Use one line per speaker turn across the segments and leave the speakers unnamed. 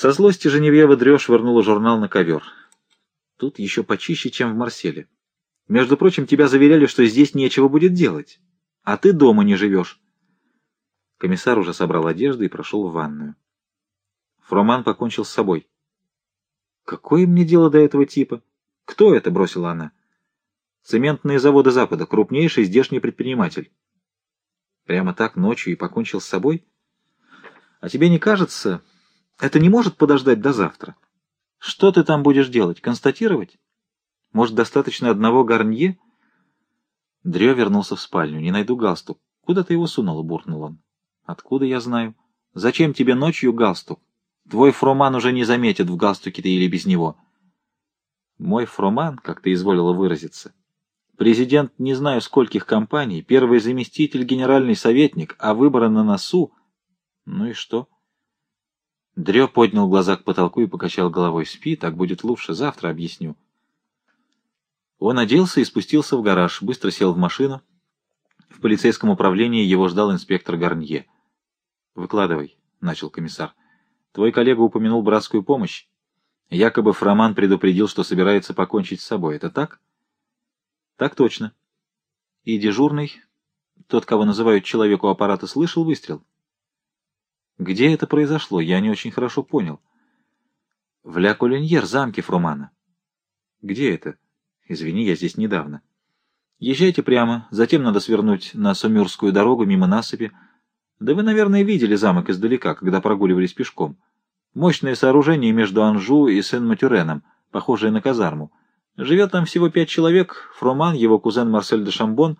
Со злости Женевьева Дрё швырнула журнал на ковер. Тут еще почище, чем в Марселе. Между прочим, тебя заверяли, что здесь нечего будет делать. А ты дома не живешь. Комиссар уже собрал одежду и прошел в ванную. Фроман покончил с собой. «Какое мне дело до этого типа? Кто это?» — бросила она. «Цементные заводы Запада, крупнейший здешний предприниматель». Прямо так ночью и покончил с собой? А тебе не кажется, это не может подождать до завтра? Что ты там будешь делать? Констатировать? Может, достаточно одного гарнье? Дрё вернулся в спальню. Не найду галстук. Куда ты его сунула? буркнул он. Откуда я знаю? Зачем тебе ночью галстук? Твой фроман уже не заметит, в галстуке ты или без него. Мой фроман, как ты изволила выразиться, президент не знаю скольких компаний, первый заместитель, генеральный советник, а выборы на носу. Ну и что? Дрё поднял глаза к потолку и покачал головой. Спи, так будет лучше, завтра объясню. Он оделся и спустился в гараж, быстро сел в машину. В полицейском управлении его ждал инспектор Гарнье. «Выкладывай», — начал комиссар. Твой коллега упомянул братскую помощь. Якобы Фроман предупредил, что собирается покончить с собой. Это так? Так точно. И дежурный, тот, кого называют человеку аппарата, слышал выстрел? Где это произошло? Я не очень хорошо понял. В Ля Колиньер, замке Фромана. Где это? Извини, я здесь недавно. Езжайте прямо, затем надо свернуть на Сумюрскую дорогу мимо насыпи, да вы, наверное, видели замок издалека, когда прогуливались пешком. Мощное сооружение между Анжу и Сен-Матюреном, похожее на казарму. Живет там всего пять человек, Фроман, его кузен Марсель де Шамбон,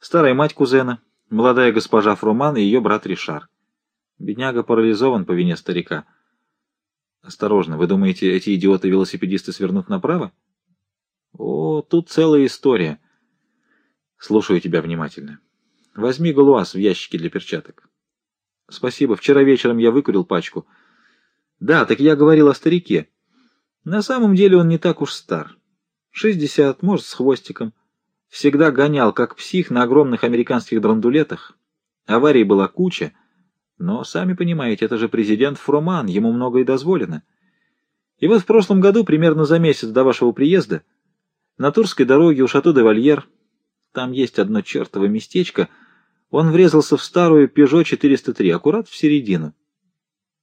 старая мать кузена, молодая госпожа Фроман и ее брат Ришар. Бедняга парализован по вине старика. Осторожно, вы думаете, эти идиоты-велосипедисты свернут направо? О, тут целая история. Слушаю тебя внимательно. Возьми галуаз в ящике для перчаток. Спасибо. Вчера вечером я выкурил пачку. Да, так я говорил о старике. На самом деле он не так уж стар. Шестьдесят, может, с хвостиком. Всегда гонял, как псих, на огромных американских драндулетах. Аварий была куча. Но, сами понимаете, это же президент Фроман, ему многое дозволено. И вот в прошлом году, примерно за месяц до вашего приезда, на Турской дороге у Шато-де-Вальер, там есть одно чертово местечко — он врезался в старую Peugeot 403, аккурат в середину.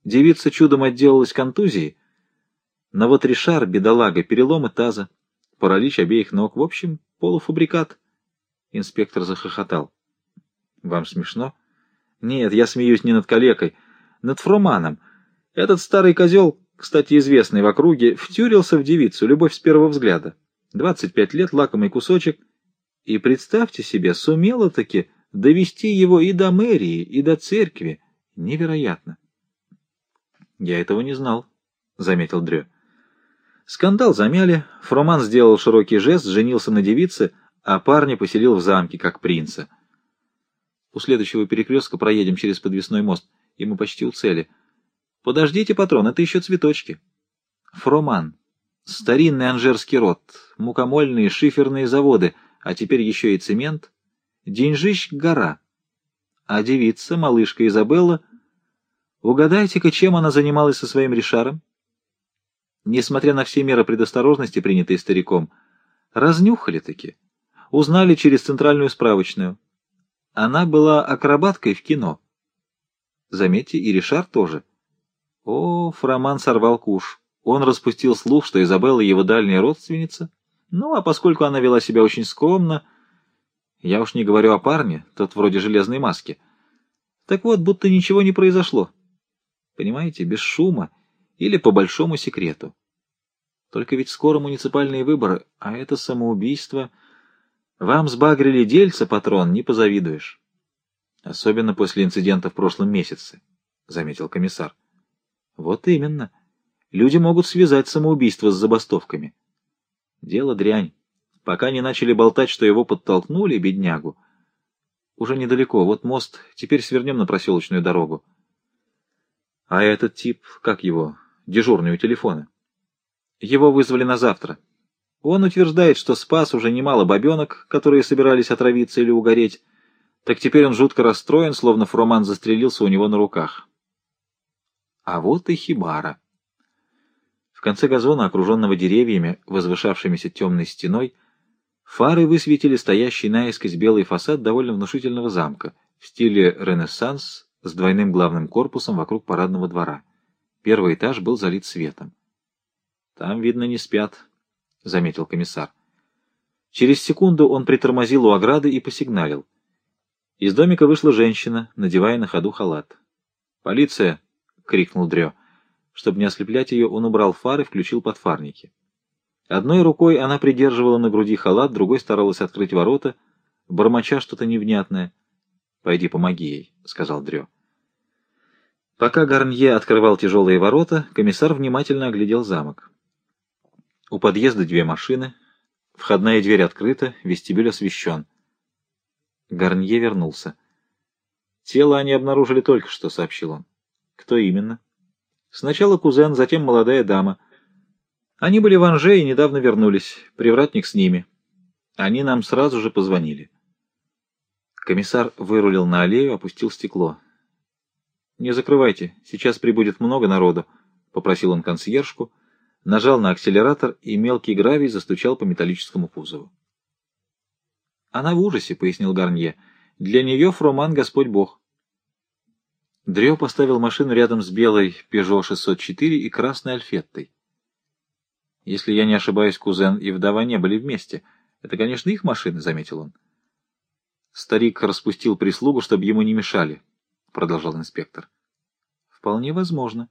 Девица чудом отделалась контузией, но вот Ришар, бедолага, переломы таза, паралич обеих ног, в общем, полуфабрикат. Инспектор захохотал. Вам смешно? Нет, я смеюсь не над калекой, над Фроманом. Этот старый козел, кстати, известный в округе, втюрился в девицу, любовь с первого взгляда. Двадцать пять лет, лакомый кусочек. И представьте себе, сумела-таки довести его и до мэрии, и до церкви. Невероятно. Я этого не знал, — заметил Дрё. Скандал замяли, Фроман сделал широкий жест, женился на девице, а парня поселил в замке, как принца. У следующего перекрестка проедем через подвесной мост, и мы почти у цели. Подождите, патрон, это еще цветочки. Фроман. Старинный анжерский род, мукомольные шиферные заводы, а теперь еще и цемент — Деньжищ — гора. А девица, малышка Изабелла, угадайте-ка, чем она занималась со своим Ришаром? Несмотря на все меры предосторожности, принятые стариком, разнюхали-таки, узнали через центральную справочную. Она была акробаткой в кино. Заметьте, и Ришар тоже. О, Фроман сорвал куш. Он распустил слух, что Изабелла его дальняя родственница. Ну, а поскольку она вела себя очень скромно, я уж не говорю о парне, тот вроде железной маски. Так вот, будто ничего не произошло. Понимаете, без шума или по большому секрету. Только ведь скоро муниципальные выборы, а это самоубийство. Вам сбагрили дельца, патрон, не позавидуешь. Особенно после инцидента в прошлом месяце, — заметил комиссар. Вот именно. Люди могут связать самоубийство с забастовками. Дело дрянь пока не начали болтать, что его подтолкнули, беднягу. Уже недалеко, вот мост, теперь свернем на проселочную дорогу. А этот тип, как его, дежурный у телефона? Его вызвали на завтра. Он утверждает, что спас уже немало бабенок, которые собирались отравиться или угореть. Так теперь он жутко расстроен, словно Фроман застрелился у него на руках. А вот и Хибара. конце газона, окруженного деревьями, возвышавшимися темной стеной, фары высветили стоящий наискось белый фасад довольно внушительного замка в стиле ренессанс с двойным главным корпусом вокруг парадного двора. Первый этаж был залит светом. «Там, видно, не спят», — заметил комиссар. Через секунду он притормозил у ограды и посигналил. Из домика вышла женщина, надевая на ходу халат. «Полиция!» — крикнул Дрё. Чтобы не ослеплять ее, он убрал фары, включил подфарники. Одной рукой она придерживала на груди халат, другой старалась открыть ворота, бормоча что-то невнятное. «Пойди помоги ей», — сказал Дрё. Пока Гарнье открывал тяжелые ворота, комиссар внимательно оглядел замок. У подъезда две машины, входная дверь открыта, вестибюль освещен. Гарнье вернулся. «Тело они обнаружили только что», — сообщил он. «Кто именно?» «Сначала кузен, затем молодая дама. Они были в Анже и недавно вернулись. Привратник с ними. Они нам сразу же позвонили». Комиссар вырулил на аллею, опустил стекло. «Не закрывайте, сейчас прибудет много народу», — попросил он консьержку, нажал на акселератор, и мелкий гравий застучал по металлическому кузову. «Она в ужасе», — пояснил Гарнье. «Для нее Фроман Господь Бог». Дрё поставил машину рядом с белой Peugeot 604 и красной Альфеттой. «Если я не ошибаюсь, кузен и вдова не были вместе. Это, конечно, их машины», — заметил он. Старик распустил прислугу, чтобы ему не мешали продолжал инспектор. Вполне возможно.